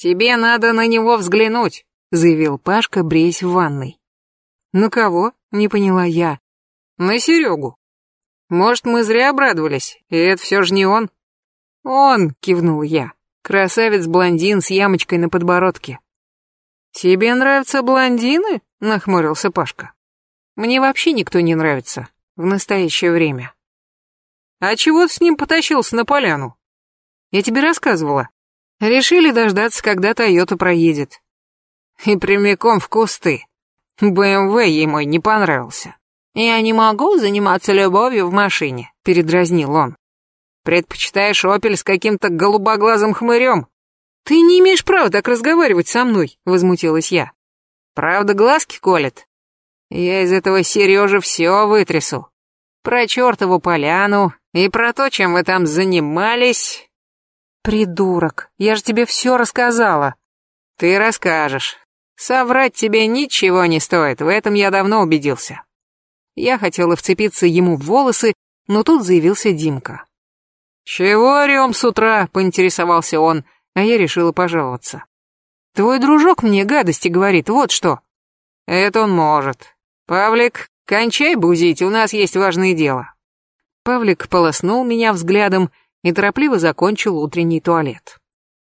«Тебе надо на него взглянуть», — заявил Пашка, бреясь в ванной. «На кого?» — не поняла я. «На Серегу. Может, мы зря обрадовались, и это все же не он?» «Он», — кивнул я, — «красавец-блондин с ямочкой на подбородке». «Тебе нравятся блондины?» — нахмурился Пашка. «Мне вообще никто не нравится. В настоящее время». «А чего ты с ним потащился на поляну?» «Я тебе рассказывала. Решили дождаться, когда Тойота проедет. И прямиком в кусты. БМВ ей мой не понравился. «Я не могу заниматься любовью в машине», — передразнил он. «Предпочитаешь «Опель» с каким-то голубоглазым хмырем?» «Ты не имеешь права так разговаривать со мной», — возмутилась я. «Правда глазки колет? Я из этого Сережи все вытрясу. Про чертову поляну и про то, чем вы там занимались». «Придурок, я же тебе все рассказала». «Ты расскажешь. Соврать тебе ничего не стоит, в этом я давно убедился». Я хотела вцепиться ему в волосы, но тут заявился Димка. «Чего орем с утра?» — поинтересовался он, а я решила пожаловаться. «Твой дружок мне гадости говорит, вот что». «Это он может. Павлик, кончай бузить, у нас есть важное дело». Павлик полоснул меня взглядом и торопливо закончил утренний туалет.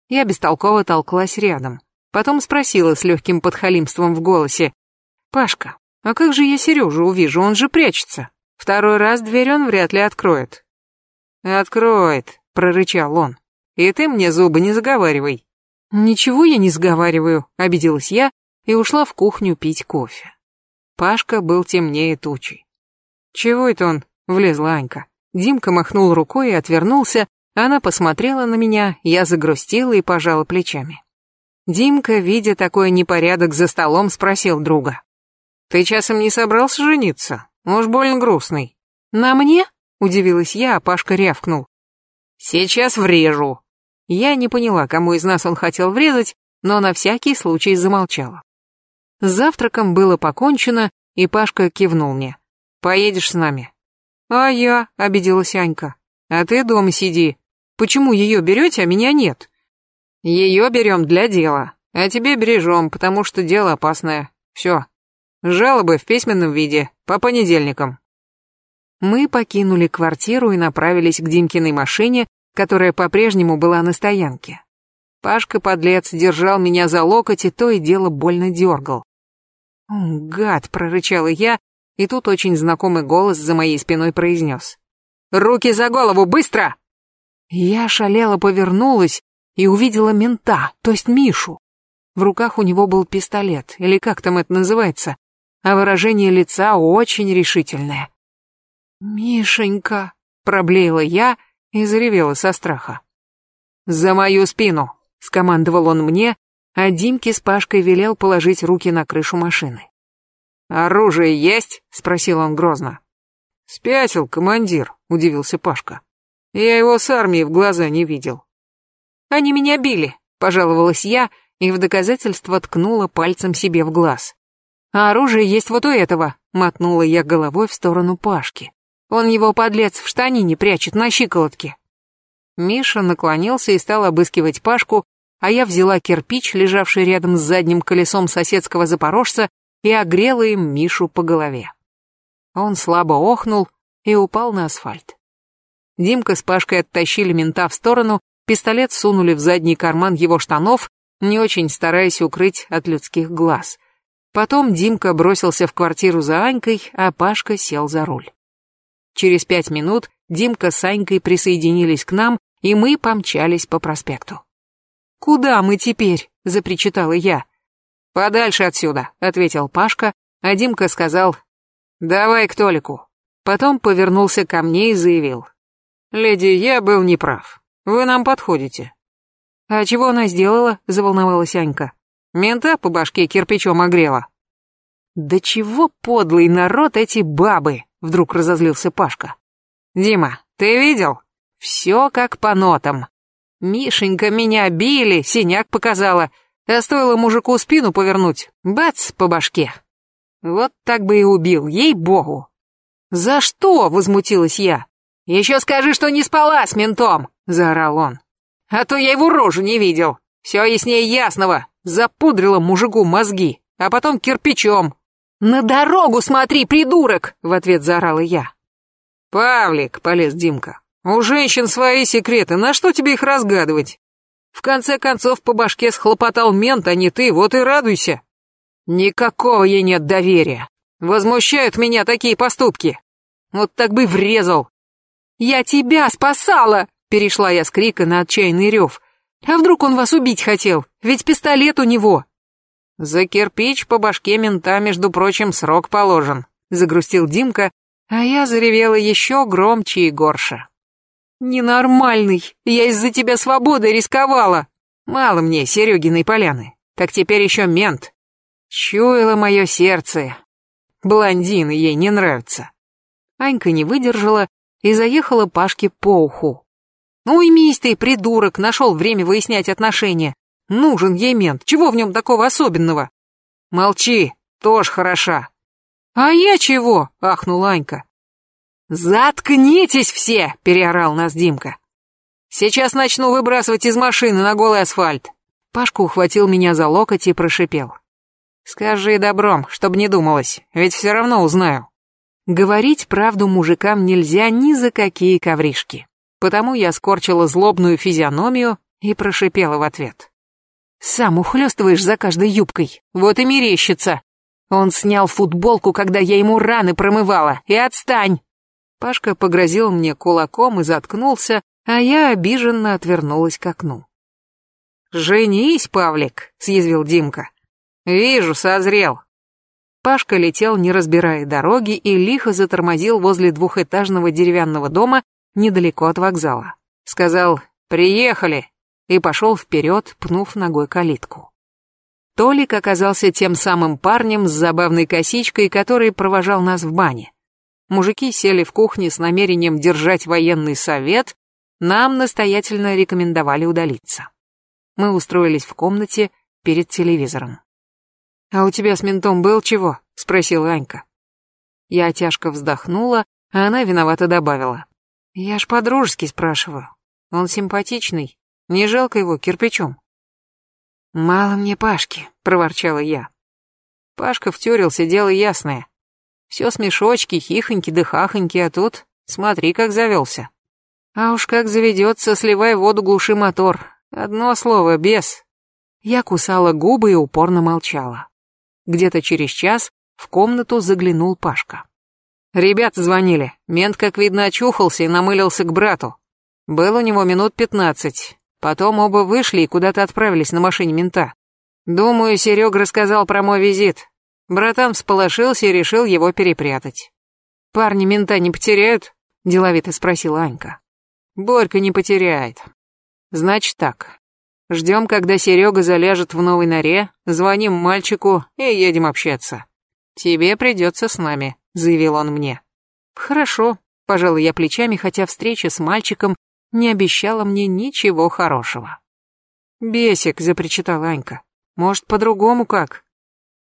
Я бестолково толклась рядом. Потом спросила с легким подхалимством в голосе. «Пашка, а как же я Сережу увижу, он же прячется. Второй раз дверь он вряд ли откроет». «Откроет», — прорычал он. «И ты мне зубы не заговаривай». «Ничего я не заговариваю», — обиделась я и ушла в кухню пить кофе. Пашка был темнее тучи. «Чего это он?» — влезла Анька. Димка махнул рукой и отвернулся, она посмотрела на меня, я загрустила и пожала плечами. Димка, видя такой непорядок за столом, спросил друга. «Ты часом не собрался жениться? Уж больно грустный». «На мне?» — удивилась я, а Пашка рявкнул. «Сейчас врежу». Я не поняла, кому из нас он хотел врезать, но на всякий случай замолчала. С завтраком было покончено, и Пашка кивнул мне. «Поедешь с нами?» «А я?» — обиделась Анька. «А ты дома сиди. Почему ее берете, а меня нет?» «Ее берем для дела, а тебе бережем, потому что дело опасное. Все. Жалобы в письменном виде, по понедельникам». Мы покинули квартиру и направились к Димкиной машине, которая по-прежнему была на стоянке. Пашка-подлец держал меня за локоть и то и дело больно дергал. «Гад!» — прорычала я, и тут очень знакомый голос за моей спиной произнес. «Руки за голову, быстро!» Я шалела повернулась и увидела мента, то есть Мишу. В руках у него был пистолет, или как там это называется, а выражение лица очень решительное. «Мишенька!» — проблеяла я и заревела со страха. «За мою спину!» — скомандовал он мне, а Димке с Пашкой велел положить руки на крышу машины. «Оружие есть?» — спросил он грозно. «Спятил, командир», — удивился Пашка. «Я его с армией в глаза не видел». «Они меня били», — пожаловалась я и в доказательство ткнула пальцем себе в глаз. «А оружие есть вот у этого», — мотнула я головой в сторону Пашки. «Он его, подлец, в штанине прячет на щиколотке». Миша наклонился и стал обыскивать Пашку, а я взяла кирпич, лежавший рядом с задним колесом соседского запорожца, и огрела им Мишу по голове. Он слабо охнул и упал на асфальт. Димка с Пашкой оттащили мента в сторону, пистолет сунули в задний карман его штанов, не очень стараясь укрыть от людских глаз. Потом Димка бросился в квартиру за Анькой, а Пашка сел за руль. Через пять минут Димка с Анькой присоединились к нам, и мы помчались по проспекту. «Куда мы теперь?» — запричитала я. «Подальше отсюда», — ответил Пашка, а Димка сказал «Давай к Толику». Потом повернулся ко мне и заявил «Леди, я был неправ. Вы нам подходите». «А чего она сделала?» — заволновалась Анька. «Мента по башке кирпичом огрела». «Да чего подлый народ эти бабы!» — вдруг разозлился Пашка. «Дима, ты видел? Все как по нотам. Мишенька меня били, синяк показала, а стоило мужику спину повернуть, бац, по башке. Вот так бы и убил, ей-богу. «За что?» — возмутилась я. «Еще скажи, что не спала с ментом!» — заорал он. «А то я его рожу не видел. Все яснее ясного. Запудрила мужику мозги, а потом кирпичом. «На дорогу смотри, придурок!» — в ответ заорала я. «Павлик», — полез Димка, — «у женщин свои секреты, на что тебе их разгадывать? В конце концов по башке схлопотал мент, а не ты, вот и радуйся. Никакого ей нет доверия. Возмущают меня такие поступки. Вот так бы врезал. «Я тебя спасала!» — перешла я с крика на отчаянный рев. «А вдруг он вас убить хотел? Ведь пистолет у него!» «За кирпич по башке мента, между прочим, срок положен», — загрустил Димка, а я заревела еще громче и горше. «Ненормальный! Я из-за тебя свободой рисковала! Мало мне Серегиной поляны, так теперь еще мент!» Чуяло мое сердце. Блондины ей не нравятся. Анька не выдержала и заехала Пашке по уху. «Ну уймись ты, придурок, нашел время выяснять отношения. Нужен ей мент, чего в нем такого особенного?» «Молчи, тоже хороша». «А я чего?» — ахнула Анька. «Заткнитесь все!» — переорал нас Димка. «Сейчас начну выбрасывать из машины на голый асфальт». Пашка ухватил меня за локоть и прошипел. «Скажи добром, чтоб не думалось, ведь все равно узнаю». Говорить правду мужикам нельзя ни за какие ковришки. Потому я скорчила злобную физиономию и прошипела в ответ. «Сам ухлёстываешь за каждой юбкой, вот и мерещится. Он снял футболку, когда я ему раны промывала, и отстань!» Пашка погрозил мне кулаком и заткнулся, а я обиженно отвернулась к окну. «Женись, Павлик», — съязвил Димка. «Вижу, созрел». Пашка летел, не разбирая дороги, и лихо затормозил возле двухэтажного деревянного дома недалеко от вокзала. Сказал «Приехали!» и пошел вперед, пнув ногой калитку. Толик оказался тем самым парнем с забавной косичкой, который провожал нас в бане. Мужики сели в кухне с намерением держать военный совет, нам настоятельно рекомендовали удалиться. Мы устроились в комнате перед телевизором. «А у тебя с ментом был чего?» — спросила Анька. Я тяжко вздохнула, а она виновато добавила. «Я ж по-дружески спрашиваю. Он симпатичный, не жалко его кирпичом». «Мало мне Пашки», — проворчала я. Пашка втюрился, дело ясное. Все смешочки, хихоньки да хахоньки, а тут, смотри, как завелся. А уж как заведется, сливай воду, глуши мотор. Одно слово, без. Я кусала губы и упорно молчала. Где-то через час в комнату заглянул Пашка. Ребята звонили. Мент, как видно, очухался и намылился к брату. Был у него минут пятнадцать. Потом оба вышли и куда-то отправились на машине мента. Думаю, Серега рассказал про мой визит. Братан всполошился и решил его перепрятать. «Парни мента не потеряют?» – деловито спросила Анька. «Борька не потеряет. Значит так. Ждем, когда Серега заляжет в новой норе, звоним мальчику и едем общаться. Тебе придется с нами», – заявил он мне. «Хорошо», – пожала я плечами, хотя встреча с мальчиком не обещала мне ничего хорошего. «Бесик», – запричитала Анька. «Может, по-другому как?»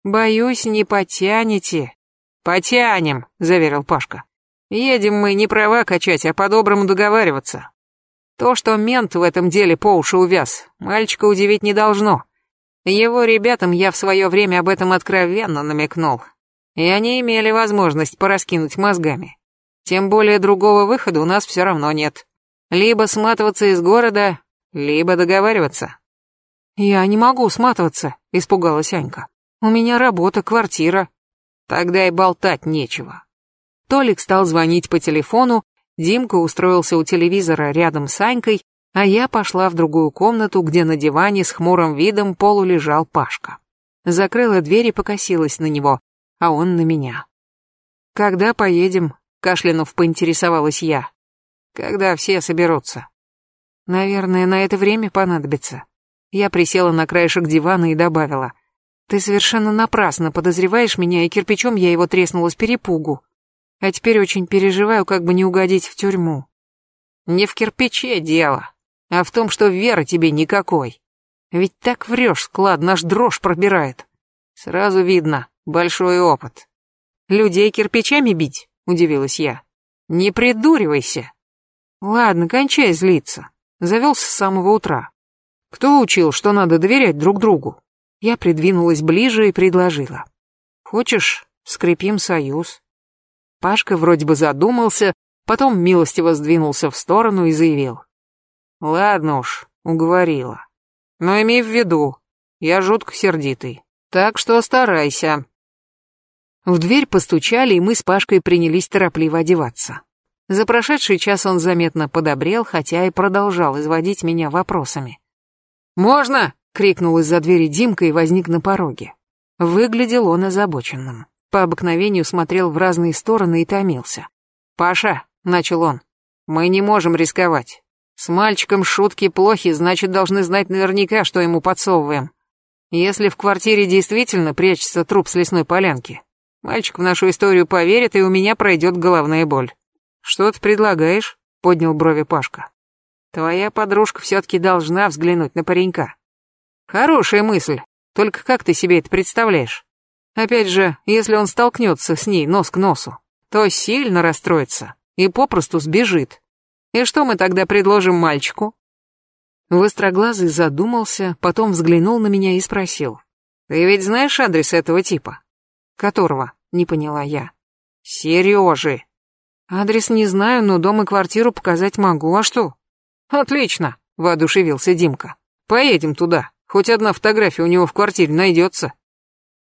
Боюсь, не потянете. Потянем, заверил Пашка. Едем мы не права качать, а по-доброму договариваться. То, что мент в этом деле по уши увяз, мальчика удивить не должно. Его ребятам я в свое время об этом откровенно намекнул. И они имели возможность пораскинуть мозгами. Тем более другого выхода у нас все равно нет. Либо сматываться из города, либо договариваться. «Я не могу сматываться», — испугалась Анька. У меня работа, квартира. Тогда и болтать нечего. Толик стал звонить по телефону, Димка устроился у телевизора рядом с Анькой, а я пошла в другую комнату, где на диване с хмурым видом полулежал Пашка. Закрыла дверь и покосилась на него, а он на меня. «Когда поедем?» — кашлянув поинтересовалась я. «Когда все соберутся?» «Наверное, на это время понадобится». Я присела на краешек дивана и добавила. Ты совершенно напрасно подозреваешь меня, и кирпичом я его треснула с перепугу. А теперь очень переживаю, как бы не угодить в тюрьму. Не в кирпиче дело, а в том, что веры тебе никакой. Ведь так врешь, склад наш дрожь пробирает. Сразу видно, большой опыт. Людей кирпичами бить? Удивилась я. Не придуривайся. Ладно, кончай злиться. Завелся с самого утра. Кто учил, что надо доверять друг другу? Я придвинулась ближе и предложила. Хочешь, скрепим союз? Пашка вроде бы задумался, потом милостиво сдвинулся в сторону и заявил. Ладно уж, уговорила. Но имей в виду, я жутко сердитый. Так что старайся. В дверь постучали, и мы с Пашкой принялись торопливо одеваться. За прошедший час он заметно подобрел, хотя и продолжал изводить меня вопросами. «Можно?» — крикнул из-за двери Димка и возник на пороге. Выглядел он озабоченным. По обыкновению смотрел в разные стороны и томился. «Паша», — начал он, — «мы не можем рисковать. С мальчиком шутки плохи, значит, должны знать наверняка, что ему подсовываем. Если в квартире действительно прячется труп с лесной полянки, мальчик в нашу историю поверит, и у меня пройдет головная боль. Что ты предлагаешь? Поднял брови Пашка. Твоя подружка все-таки должна взглянуть на паренька. Хорошая мысль, только как ты себе это представляешь? Опять же, если он столкнется с ней нос к носу, то сильно расстроится и попросту сбежит. И что мы тогда предложим мальчику? Востроглазый задумался, потом взглянул на меня и спросил. «Ты ведь знаешь адрес этого типа?» «Которого?» — не поняла я. «Сережи». «Адрес не знаю, но дом и квартиру показать могу, а что?» «Отлично», — воодушевился Димка. «Поедем туда, хоть одна фотография у него в квартире найдется».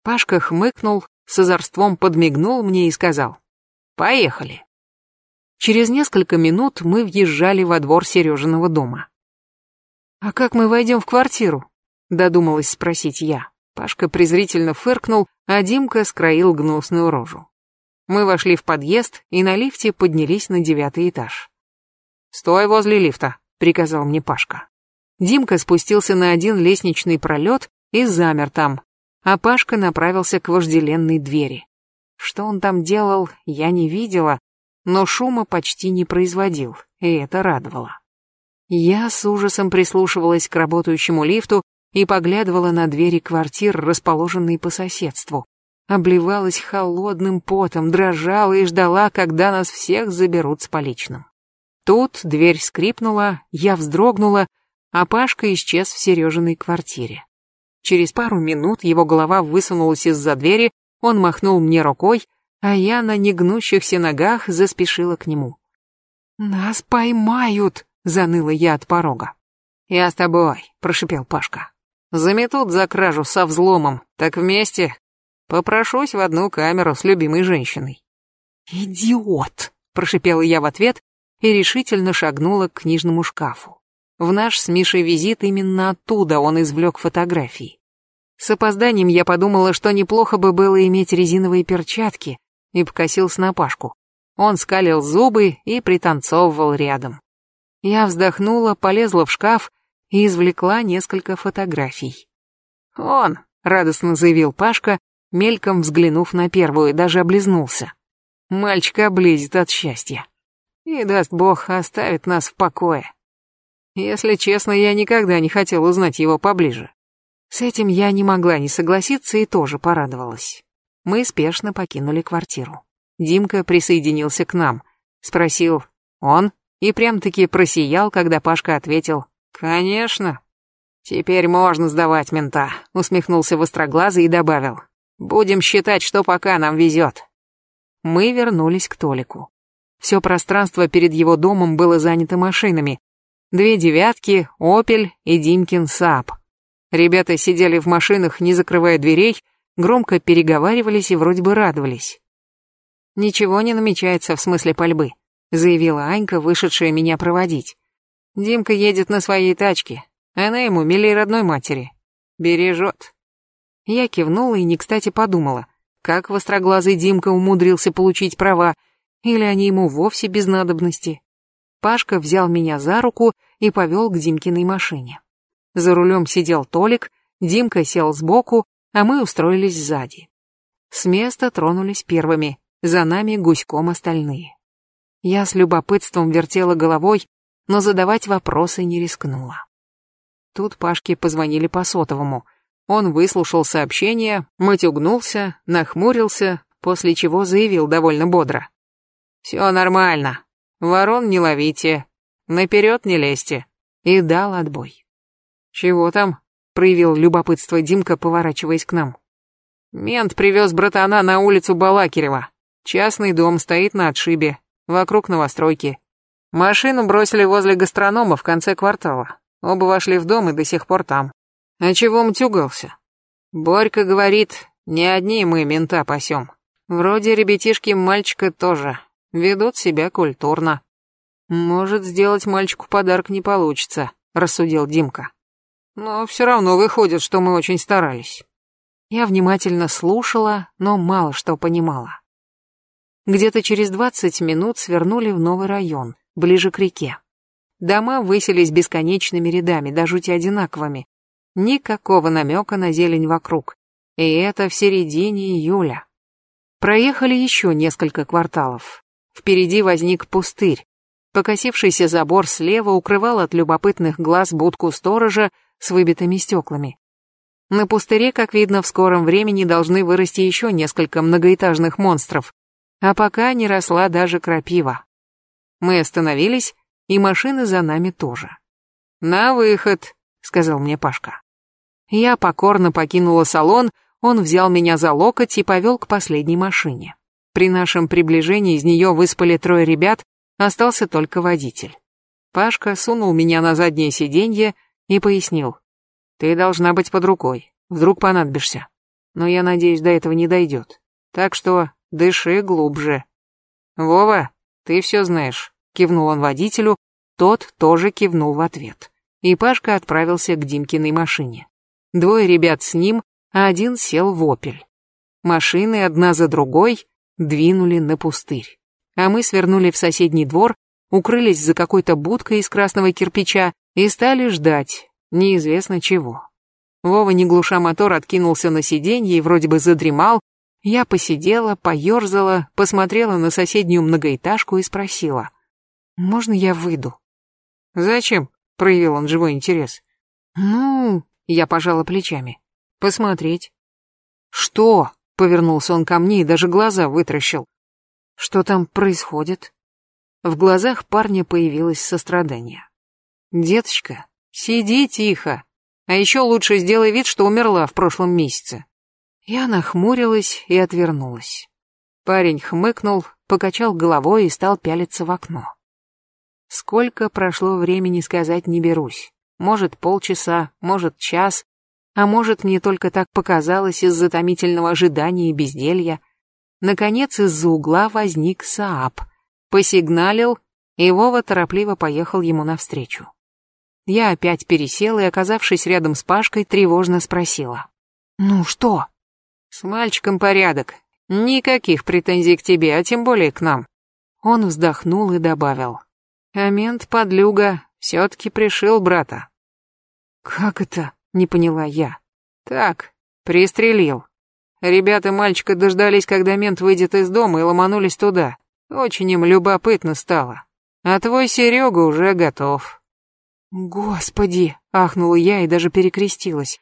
Пашка хмыкнул, с озорством подмигнул мне и сказал. «Поехали». Через несколько минут мы въезжали во двор Сережиного дома. «А как мы войдем в квартиру?» — додумалась спросить я. Пашка презрительно фыркнул, а Димка скроил гнусную рожу. Мы вошли в подъезд и на лифте поднялись на девятый этаж. «Стой возле лифта», — приказал мне Пашка. Димка спустился на один лестничный пролет и замер там, а Пашка направился к вожделенной двери. Что он там делал, я не видела, но шума почти не производил, и это радовало. Я с ужасом прислушивалась к работающему лифту и поглядывала на двери квартир, расположенные по соседству. Обливалась холодным потом, дрожала и ждала, когда нас всех заберут с поличным. Тут дверь скрипнула, я вздрогнула, а Пашка исчез в Сережиной квартире. Через пару минут его голова высунулась из-за двери, он махнул мне рукой, а я на негнущихся ногах заспешила к нему. «Нас поймают!» заныла я от порога. «Я с тобой», — прошипел Пашка. «Заметут за кражу со взломом, так вместе попрошусь в одну камеру с любимой женщиной». «Идиот!» — прошипела я в ответ и решительно шагнула к книжному шкафу. В наш с Мишей визит именно оттуда он извлек фотографии. С опозданием я подумала, что неплохо бы было иметь резиновые перчатки, и покосился на Пашку. Он скалил зубы и пританцовывал рядом. Я вздохнула, полезла в шкаф и извлекла несколько фотографий. «Он», — радостно заявил Пашка, мельком взглянув на первую, даже облизнулся. Мальчик облезет от счастья. И, даст бог, оставит нас в покое. Если честно, я никогда не хотел узнать его поближе. С этим я не могла не согласиться и тоже порадовалась. Мы спешно покинули квартиру. Димка присоединился к нам. Спросил, он? и прям-таки просиял, когда Пашка ответил «Конечно». «Теперь можно сдавать мента», — усмехнулся востроглазый и добавил. «Будем считать, что пока нам везет». Мы вернулись к Толику. Все пространство перед его домом было занято машинами. Две девятки, Опель и Димкин Сап. Ребята сидели в машинах, не закрывая дверей, громко переговаривались и вроде бы радовались. Ничего не намечается в смысле пальбы заявила Анька, вышедшая меня проводить. Димка едет на своей тачке. Она ему милей родной матери. Бережет. Я кивнула и не кстати подумала, как востроглазый Димка умудрился получить права, или они ему вовсе без надобности. Пашка взял меня за руку и повел к Димкиной машине. За рулем сидел Толик, Димка сел сбоку, а мы устроились сзади. С места тронулись первыми, за нами гуськом остальные. Я с любопытством вертела головой, но задавать вопросы не рискнула. Тут Пашке позвонили по сотовому. Он выслушал сообщение, матюгнулся, нахмурился, после чего заявил довольно бодро. «Все нормально. Ворон не ловите, наперед не лезьте». И дал отбой. Чего там? Проявил любопытство Димка, поворачиваясь к нам. Мент привез братана на улицу Балакирева. Частный дом стоит на отшибе, вокруг новостройки. Машину бросили возле гастронома в конце квартала. Оба вошли в дом и до сих пор там. А чего мтюгался? Борька говорит, не одни мы мента пасем. Вроде ребятишки мальчика тоже. Ведут себя культурно. Может, сделать мальчику подарок не получится, рассудил Димка. Но все равно выходит, что мы очень старались. Я внимательно слушала, но мало что понимала. Где-то через двадцать минут свернули в новый район, ближе к реке. Дома высились бесконечными рядами, до жути одинаковыми. Никакого намека на зелень вокруг. И это в середине июля. Проехали еще несколько кварталов. Впереди возник пустырь. Покосившийся забор слева укрывал от любопытных глаз будку сторожа с выбитыми стеклами. На пустыре, как видно, в скором времени должны вырасти еще несколько многоэтажных монстров, а пока не росла даже крапива. Мы остановились, и машины за нами тоже. «На выход», — сказал мне Пашка. Я покорно покинула салон, он взял меня за локоть и повел к последней машине. При нашем приближении из нее выспали трое ребят, остался только водитель. Пашка сунул меня на заднее сиденье и пояснил. «Ты должна быть под рукой, вдруг понадобишься. Но я надеюсь, до этого не дойдет. Так что дыши глубже». «Вова, ты все знаешь», — кивнул он водителю, тот тоже кивнул в ответ. И Пашка отправился к Димкиной машине. Двое ребят с ним, а один сел в «Опель». Машины одна за другой двинули на пустырь. А мы свернули в соседний двор, укрылись за какой-то будкой из красного кирпича и стали ждать, неизвестно чего. Вова, не глуша мотор, откинулся на сиденье и вроде бы задремал. Я посидела, поерзала, посмотрела на соседнюю многоэтажку и спросила. «Можно я выйду?» «Зачем?» — проявил он живой интерес. «Ну...» — я пожала плечами. Посмотреть. Что? Повернулся он ко мне и даже глаза вытращил. Что там происходит? В глазах парня появилось сострадание. Деточка, сиди тихо. А еще лучше сделай вид, что умерла в прошлом месяце. Я нахмурилась и отвернулась. Парень хмыкнул, покачал головой и стал пялиться в окно. Сколько прошло времени сказать не берусь. Может, полчаса, может, час, а может, мне только так показалось из-за томительного ожидания и безделья. Наконец, из-за угла возник Сааб. Посигналил, и Вова торопливо поехал ему навстречу. Я опять пересела и, оказавшись рядом с Пашкой, тревожно спросила. «Ну что?» «С мальчиком порядок. Никаких претензий к тебе, а тем более к нам». Он вздохнул и добавил. «А мент подлюга все-таки пришил брата». «Как это?» Не поняла я. Так, пристрелил. Ребята мальчика дождались, когда мент выйдет из дома и ломанулись туда. Очень им любопытно стало. А твой Серега уже готов. Господи, ахнула я и даже перекрестилась.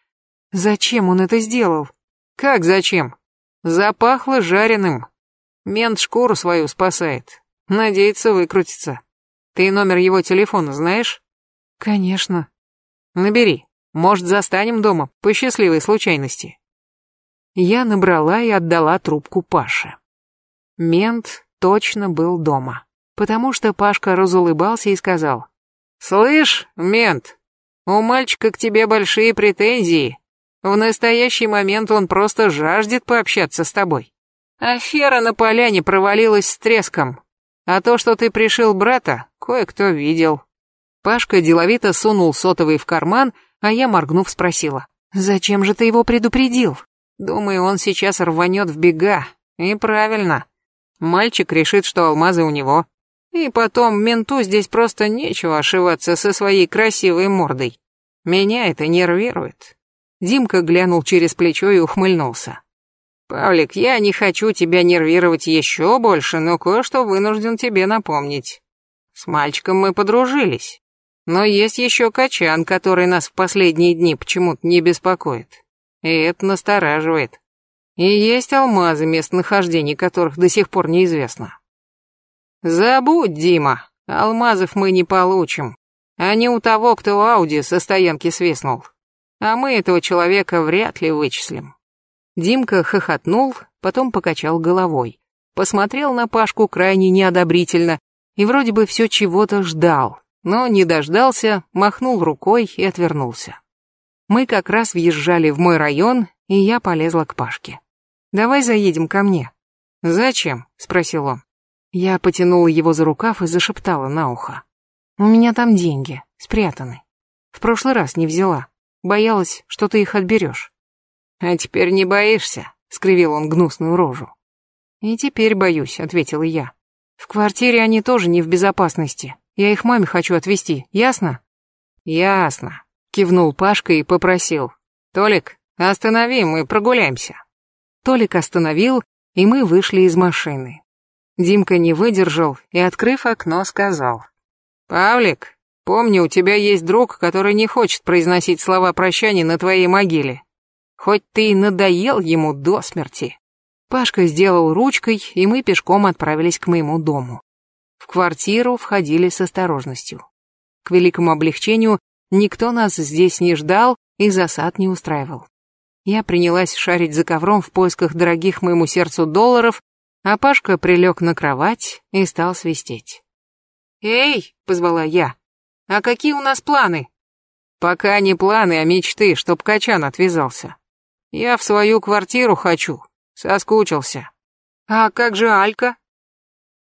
Зачем он это сделал? Как зачем? Запахло жареным. Мент шкуру свою спасает. Надеется выкрутиться. Ты номер его телефона знаешь? Конечно. Набери. Может, застанем дома, по счастливой случайности. Я набрала и отдала трубку Паше. Мент точно был дома, потому что Пашка разулыбался и сказал. «Слышь, мент, у мальчика к тебе большие претензии. В настоящий момент он просто жаждет пообщаться с тобой. Афера на поляне провалилась с треском, а то, что ты пришил брата, кое-кто видел». Пашка деловито сунул сотовый в карман а я, моргнув, спросила. «Зачем же ты его предупредил?» «Думаю, он сейчас рванет в бега. И правильно. Мальчик решит, что алмазы у него. И потом, менту здесь просто нечего ошиваться со своей красивой мордой. Меня это нервирует». Димка глянул через плечо и ухмыльнулся. «Павлик, я не хочу тебя нервировать еще больше, но кое-что вынужден тебе напомнить. С мальчиком мы подружились. Но есть еще качан, который нас в последние дни почему-то не беспокоит. И это настораживает. И есть алмазы, местонахождение которых до сих пор неизвестно. Забудь, Дима, алмазов мы не получим. не у того, кто Ауди со стоянки свистнул. А мы этого человека вряд ли вычислим. Димка хохотнул, потом покачал головой. Посмотрел на Пашку крайне неодобрительно и вроде бы все чего-то ждал, но не дождался, махнул рукой и отвернулся. Мы как раз въезжали в мой район, и я полезла к Пашке. «Давай заедем ко мне». «Зачем?» — спросил он. Я потянула его за рукав и зашептала на ухо. «У меня там деньги, спрятаны. В прошлый раз не взяла. Боялась, что ты их отберешь». «А теперь не боишься?» — скривил он гнусную рожу. «И теперь боюсь», — ответила я. «В квартире они тоже не в безопасности. Я их маме хочу отвезти, ясно?» «Ясно», — кивнул Пашка и попросил. «Толик, останови, мы прогуляемся». Толик остановил, и мы вышли из машины. Димка не выдержал и, открыв окно, сказал. «Павлик, помни, у тебя есть друг, который не хочет произносить слова прощания на твоей могиле. Хоть ты и надоел ему до смерти». Пашка сделал ручкой, и мы пешком отправились к моему дому. В квартиру входили с осторожностью. К великому облегчению никто нас здесь не ждал и засад не устраивал. Я принялась шарить за ковром в поисках дорогих моему сердцу долларов, а Пашка прилег на кровать и стал свистеть. «Эй!» — позвала я. «А какие у нас планы?» «Пока не планы, а мечты, чтоб Качан отвязался. Я в свою квартиру хочу, Соскучился. А как же Алька?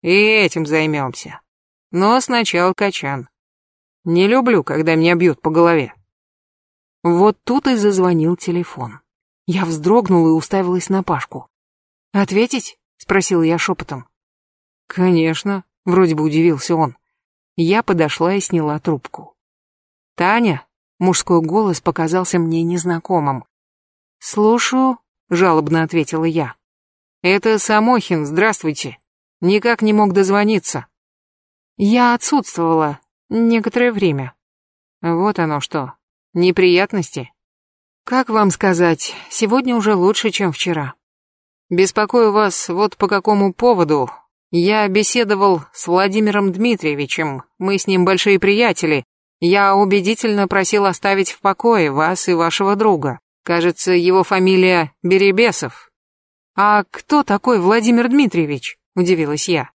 И этим займемся. Но сначала Качан. Не люблю, когда меня бьют по голове. Вот тут и зазвонил телефон. Я вздрогнула и уставилась на Пашку. «Ответить?» — спросила я шепотом. «Конечно», — вроде бы удивился он. Я подошла и сняла трубку. «Таня?» — мужской голос показался мне незнакомым. «Слушаю», жалобно ответила я. Это Самохин, здравствуйте. Никак не мог дозвониться. Я отсутствовала некоторое время. Вот оно что. Неприятности? Как вам сказать, сегодня уже лучше, чем вчера. Беспокою вас вот по какому поводу. Я беседовал с Владимиром Дмитриевичем, мы с ним большие приятели. Я убедительно просил оставить в покое вас и вашего друга. Кажется, его фамилия Беребесов. А кто такой Владимир Дмитриевич? Удивилась я.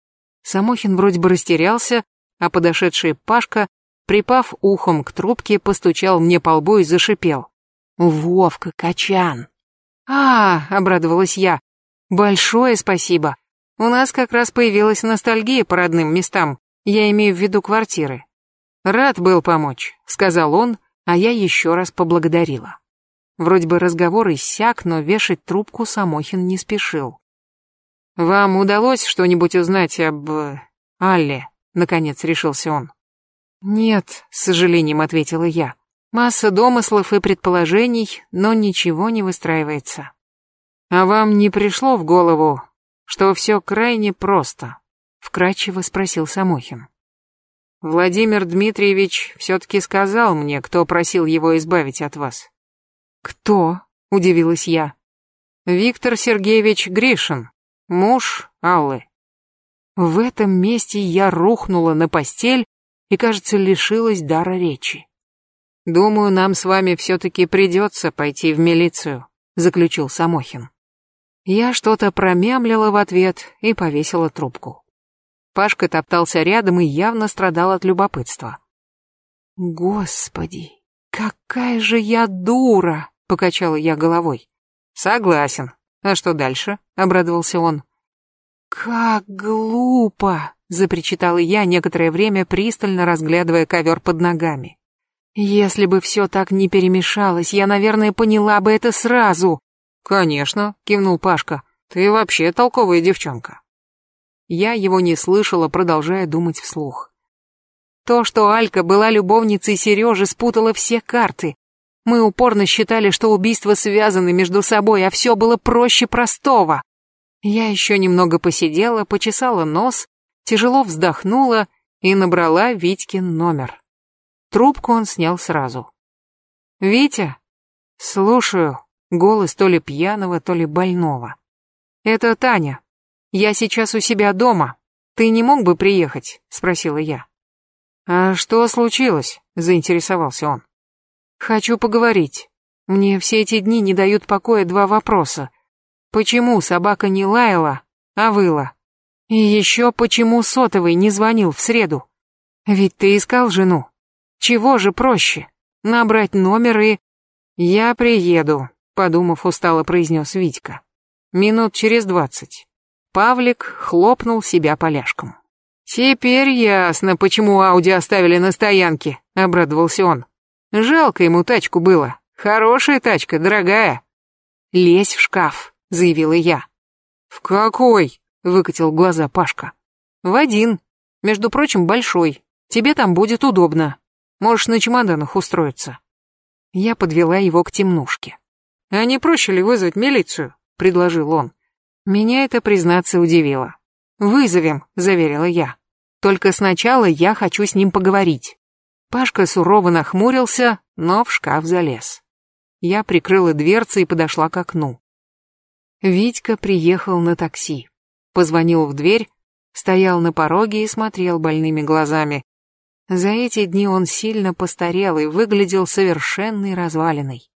Самохин вроде бы растерялся, а подошедший Пашка, припав ухом к трубке, постучал мне по лбу и зашипел. «Вовка Качан!» «А, — обрадовалась я, — большое спасибо. У нас как раз появилась ностальгия по родным местам, я имею в виду квартиры. Рад был помочь, — сказал он, а я еще раз поблагодарила. Вроде бы разговор иссяк, но вешать трубку Самохин не спешил. «Вам удалось что-нибудь узнать об... Э, Алле?» — наконец решился он. «Нет», — с сожалением ответила я. «Масса домыслов и предположений, но ничего не выстраивается». «А вам не пришло в голову, что все крайне просто?» — вкратчиво спросил Самохин. «Владимир Дмитриевич все-таки сказал мне, кто просил его избавить от вас. «Кто?» — удивилась я. «Виктор Сергеевич Гришин, муж Аллы». В этом месте я рухнула на постель и, кажется, лишилась дара речи. «Думаю, нам с вами все-таки придется пойти в милицию», — заключил Самохин. Я что-то промямлила в ответ и повесила трубку. Пашка топтался рядом и явно страдал от любопытства. «Господи, какая же я дура!» Покачала я головой. Согласен. А что дальше? Обрадовался он. Как глупо! Запричитала я некоторое время, пристально разглядывая ковер под ногами. Если бы все так не перемешалось, я, наверное, поняла бы это сразу. Конечно, кивнул Пашка. Ты вообще толковая девчонка. Я его не слышала, продолжая думать вслух. То, что Алька была любовницей Сережи, спутало все карты. Мы упорно считали, что убийства связаны между собой, а все было проще простого. Я еще немного посидела, почесала нос, тяжело вздохнула и набрала Витькин номер. Трубку он снял сразу. «Витя?» «Слушаю». Голос то ли пьяного, то ли больного. «Это Таня. Я сейчас у себя дома. Ты не мог бы приехать?» — спросила я. «А что случилось?» — заинтересовался он. «Хочу поговорить. Мне все эти дни не дают покоя два вопроса. Почему собака не лаяла, а выла? И еще почему сотовый не звонил в среду? Ведь ты искал жену. Чего же проще? Набрать номер и... Я приеду, подумав, устало произнес Витька. Минут через двадцать. Павлик хлопнул себя поляшком. «Теперь ясно, почему Ауди оставили на стоянке», — обрадовался он. «Жалко ему тачку было. Хорошая тачка, дорогая». «Лезь в шкаф», — заявила я. «В какой?» — выкатил глаза Пашка. «В один. Между прочим, большой. Тебе там будет удобно. Можешь на чемоданах устроиться». Я подвела его к темнушке. «А не проще ли вызвать милицию?» — предложил он. Меня это, признаться, удивило. «Вызовем», — заверила я. «Только сначала я хочу с ним поговорить». Пашка сурово нахмурился, но в шкаф залез. Я прикрыла дверцы и подошла к окну. Витька приехал на такси. Позвонил в дверь, стоял на пороге и смотрел больными глазами. За эти дни он сильно постарел и выглядел совершенной развалиной.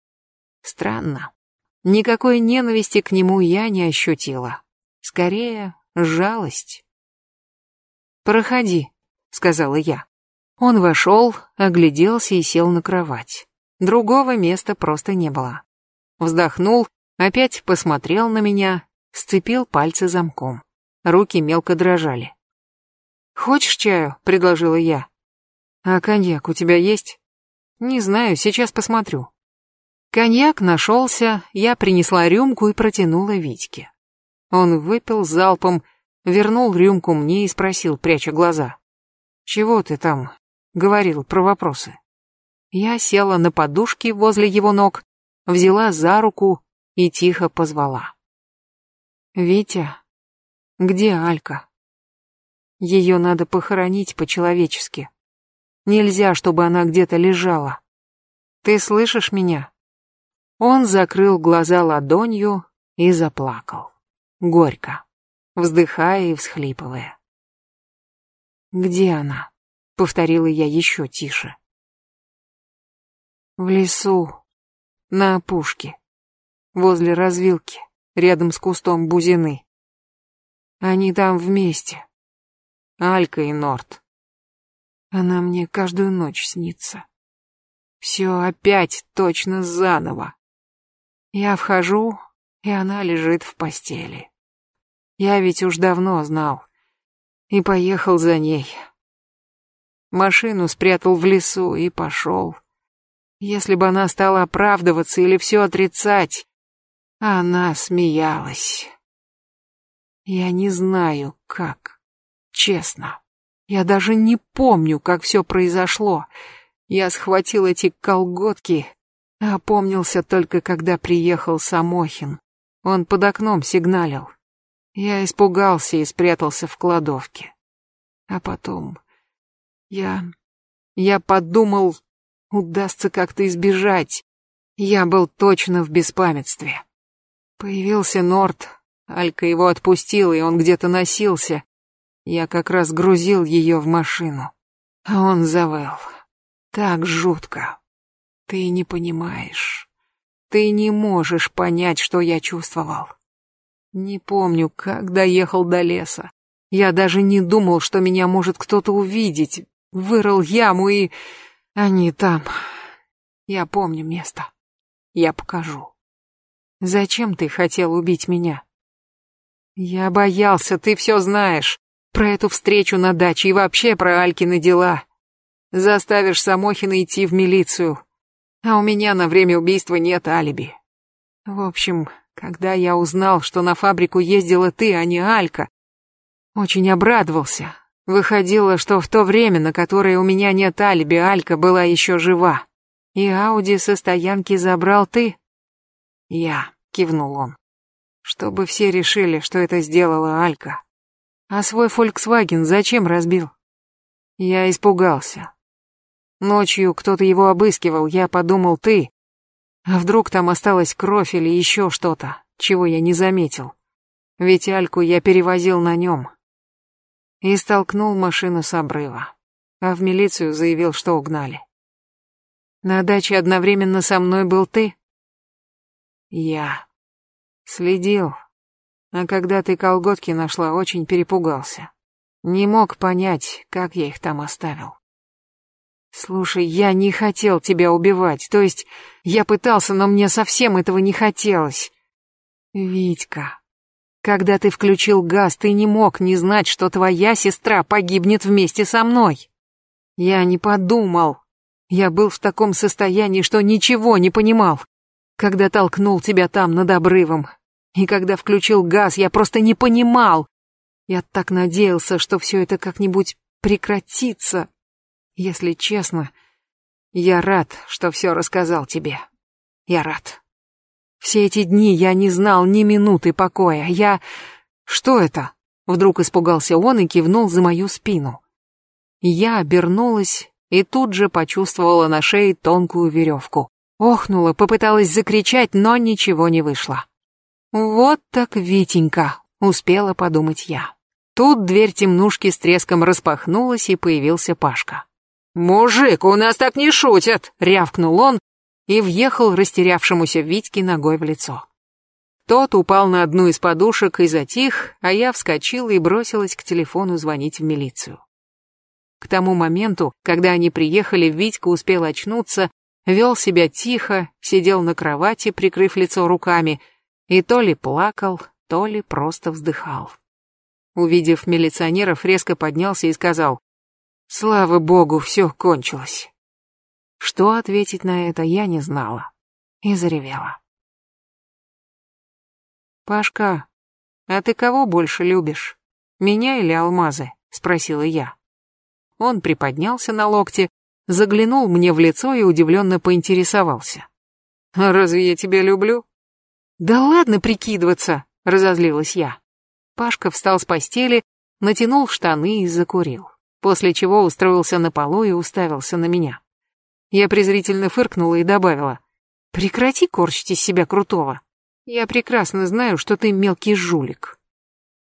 Странно. Никакой ненависти к нему я не ощутила. Скорее, жалость. «Проходи», — сказала я. Он вошел, огляделся и сел на кровать. Другого места просто не было. Вздохнул, опять посмотрел на меня, сцепил пальцы замком. Руки мелко дрожали. «Хочешь чаю?» — предложила я. «А коньяк у тебя есть?» «Не знаю, сейчас посмотрю». Коньяк нашелся, я принесла рюмку и протянула Витьке. Он выпил залпом, вернул рюмку мне и спросил, пряча глаза. «Чего ты там?» — говорил про вопросы. Я села на подушке возле его ног, взяла за руку и тихо позвала. «Витя, где Алька?» Ее надо похоронить по-человечески. Нельзя, чтобы она где-то лежала. Ты слышишь меня? Он закрыл глаза ладонью и заплакал. Горько, вздыхая и всхлипывая. «Где она?» — повторила я еще тише. «В лесу, на опушке, возле развилки, рядом с кустом бузины. Они там вместе, Алька и Норт. Она мне каждую ночь снится. Все опять точно заново. Я вхожу, и она лежит в постели. Я ведь уж давно знал. И поехал за ней. Машину спрятал в лесу и пошел. Если бы она стала оправдываться или все отрицать, она смеялась. Я не знаю, как, честно. Я даже не помню, как все произошло. Я схватил эти колготки, а опомнился только, когда приехал Самохин. Он под окном сигналил. Я испугался и спрятался в кладовке. А потом... Я... Я подумал, удастся как-то избежать. Я был точно в беспамятстве. Появился Норт, Алька его отпустила, и он где-то носился. Я как раз грузил ее в машину. А он завыл. Так жутко. Ты не понимаешь. Ты не можешь понять, что я чувствовал. Не помню, как доехал до леса. Я даже не думал, что меня может кто-то увидеть. Вырыл яму и... Они там. Я помню место. Я покажу. Зачем ты хотел убить меня? Я боялся, ты все знаешь. Про эту встречу на даче и вообще про Алькины дела. Заставишь Самохина идти в милицию. А у меня на время убийства нет алиби. В общем, когда я узнал, что на фабрику ездила ты, а не Алька, очень обрадовался. Выходило, что в то время, на которое у меня нет алиби, Алька была еще жива. И Ауди со стоянки забрал ты? Я, кивнул он. Чтобы все решили, что это сделала Алька. А свой Volkswagen зачем разбил? Я испугался. Ночью кто-то его обыскивал, я подумал, ты. А вдруг там осталась кровь или еще что-то, чего я не заметил. Ведь Альку я перевозил на нем. И столкнул машину с обрыва. а в милицию заявил, что угнали. На даче одновременно со мной был ты? Я. Следил. А когда ты колготки нашла, очень перепугался. Не мог понять, как я их там оставил. Слушай, я не хотел тебя убивать, то есть я пытался, но мне совсем этого не хотелось. Витька, когда ты включил газ, ты не мог не знать, что твоя сестра погибнет вместе со мной. Я не подумал. Я был в таком состоянии, что ничего не понимал. Когда толкнул тебя там над обрывом, и когда включил газ, я просто не понимал. Я так надеялся, что все это как-нибудь прекратится. Если честно, я рад, что все рассказал тебе. Я рад. Все эти дни я не знал ни минуты покоя. Я... Что это? Вдруг испугался он и кивнул за мою спину. Я обернулась и тут же почувствовала на шее тонкую веревку. Охнула, попыталась закричать, но ничего не вышло. «Вот так Витенька», — успела подумать я. Тут дверь темнушки с треском распахнулась, и появился Пашка. «Мужик, у нас так не шутят!» — рявкнул он и въехал растерявшемуся Витьке ногой в лицо. Тот упал на одну из подушек и затих, а я вскочила и бросилась к телефону звонить в милицию. К тому моменту, когда они приехали, Витька успел очнуться, вел себя тихо, сидел на кровати, прикрыв лицо руками, и то ли плакал, то ли просто вздыхал. Увидев милиционеров, резко поднялся и сказал, «Слава богу, все кончилось». Что ответить на это, я не знала. И заревела. «Пашка, а ты кого больше любишь? Меня или алмазы?» — спросила я. Он приподнялся на локте, заглянул мне в лицо и удивленно поинтересовался. «А разве я тебя люблю?» «Да ладно прикидываться!» — разозлилась я. Пашка встал с постели, натянул штаны и закурил, после чего устроился на полу и уставился на меня. Я презрительно фыркнула и добавила. «Прекрати корчить из себя крутого. Я прекрасно знаю, что ты мелкий жулик».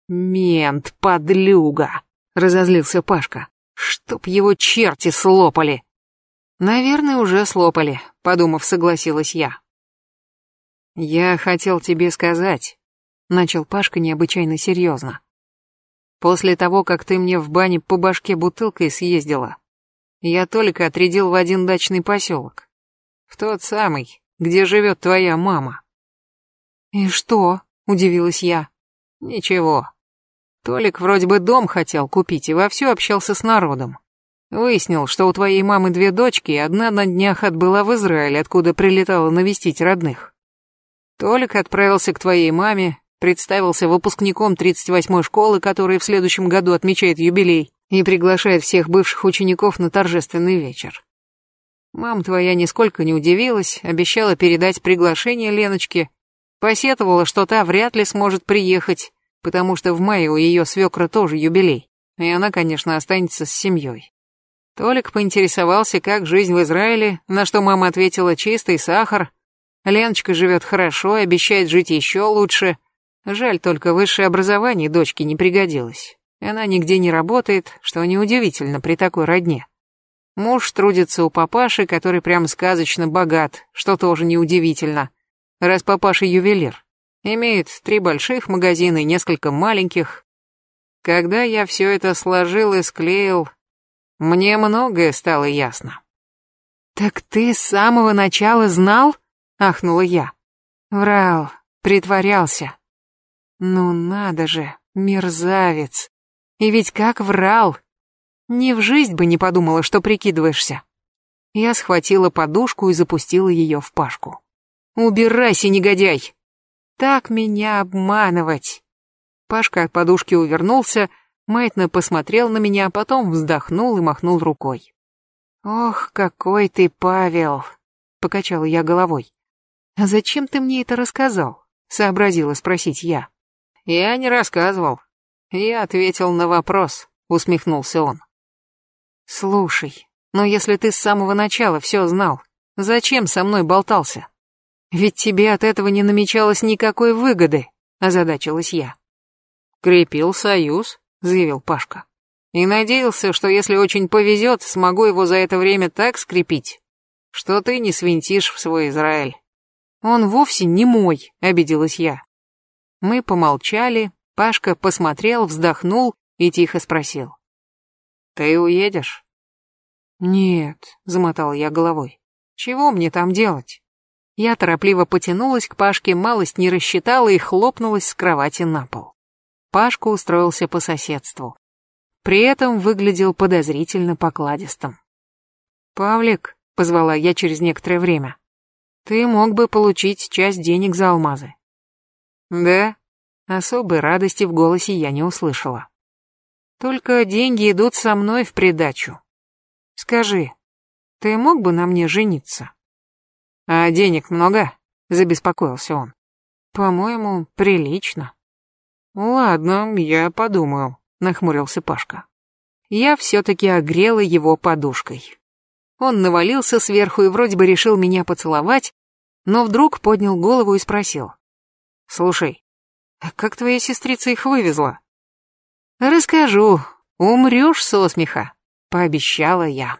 «Мент, подлюга!» — разозлился Пашка. «Чтоб его черти слопали!» «Наверное, уже слопали», — подумав, согласилась я. «Я хотел тебе сказать», — начал Пашка необычайно серьезно. «После того, как ты мне в бане по башке бутылкой съездила, я только отрядил в один дачный поселок. В тот самый, где живет твоя мама». «И что?» — удивилась я. «Ничего. Толик вроде бы дом хотел купить и вовсю общался с народом. Выяснил, что у твоей мамы две дочки, и одна на днях отбыла в Израиль, откуда прилетала навестить родных. Толик отправился к твоей маме, представился выпускником 38-й школы, которая в следующем году отмечает юбилей, и приглашает всех бывших учеников на торжественный вечер. Мам твоя нисколько не удивилась, обещала передать приглашение Леночке, посетовала, что та вряд ли сможет приехать, потому что в мае у ее свекра тоже юбилей, и она, конечно, останется с семьей. Толик поинтересовался, как жизнь в Израиле, на что мама ответила чистый сахар, Леночка живет хорошо и обещает жить еще лучше. Жаль, только высшее образование дочке не пригодилось. Она нигде не работает, что неудивительно при такой родне. Муж трудится у папаши, который прям сказочно богат, что тоже неудивительно, раз папаша ювелир. Имеет три больших магазина и несколько маленьких. Когда я все это сложил и склеил, мне многое стало ясно. «Так ты с самого начала знал?» — ахнула я. Врал, притворялся. Ну надо же, мерзавец. И ведь как врал. Ни в жизнь бы не подумала, что прикидываешься. Я схватила подушку и запустила ее в Пашку. «Убирайся, негодяй!» «Так меня обманывать!» Пашка от подушки увернулся, маятно посмотрел на меня, а потом вздохнул и махнул рукой. «Ох, какой ты, Павел!» — покачала я головой. «А зачем ты мне это рассказал?» — сообразила спросить я. «Я не рассказывал. Я ответил на вопрос», — усмехнулся он. «Слушай, но если ты с самого начала все знал, зачем со мной болтался? Ведь тебе от этого не намечалось никакой выгоды», — озадачилась я. «Крепил союз», — заявил Пашка. И надеялся, что если очень повезет, смогу его за это время так скрепить, что ты не свинтишь в свой Израиль. Он вовсе не мой, обиделась я. Мы помолчали, Пашка посмотрел, вздохнул и тихо спросил. Ты уедешь? Нет, замотал я головой. Чего мне там делать? Я торопливо потянулась к Пашке, малость не рассчитала и хлопнулась с кровати на пол. Пашка устроился по соседству. При этом выглядел подозрительно покладистым. «Павлик», — позвала я через некоторое время, — «ты мог бы получить часть денег за алмазы». «Да?» Особой радости в голосе я не услышала. «Только деньги идут со мной в придачу. Скажи, ты мог бы на мне жениться?» «А денег много?» — забеспокоился он. «По-моему, прилично». «Ладно, я подумаю», — нахмурился Пашка. Я все-таки огрела его подушкой. Он навалился сверху и вроде бы решил меня поцеловать, но вдруг поднял голову и спросил. «Слушай, а как твоя сестрица их вывезла?» «Расскажу, умрешь со смеха», — пообещала я.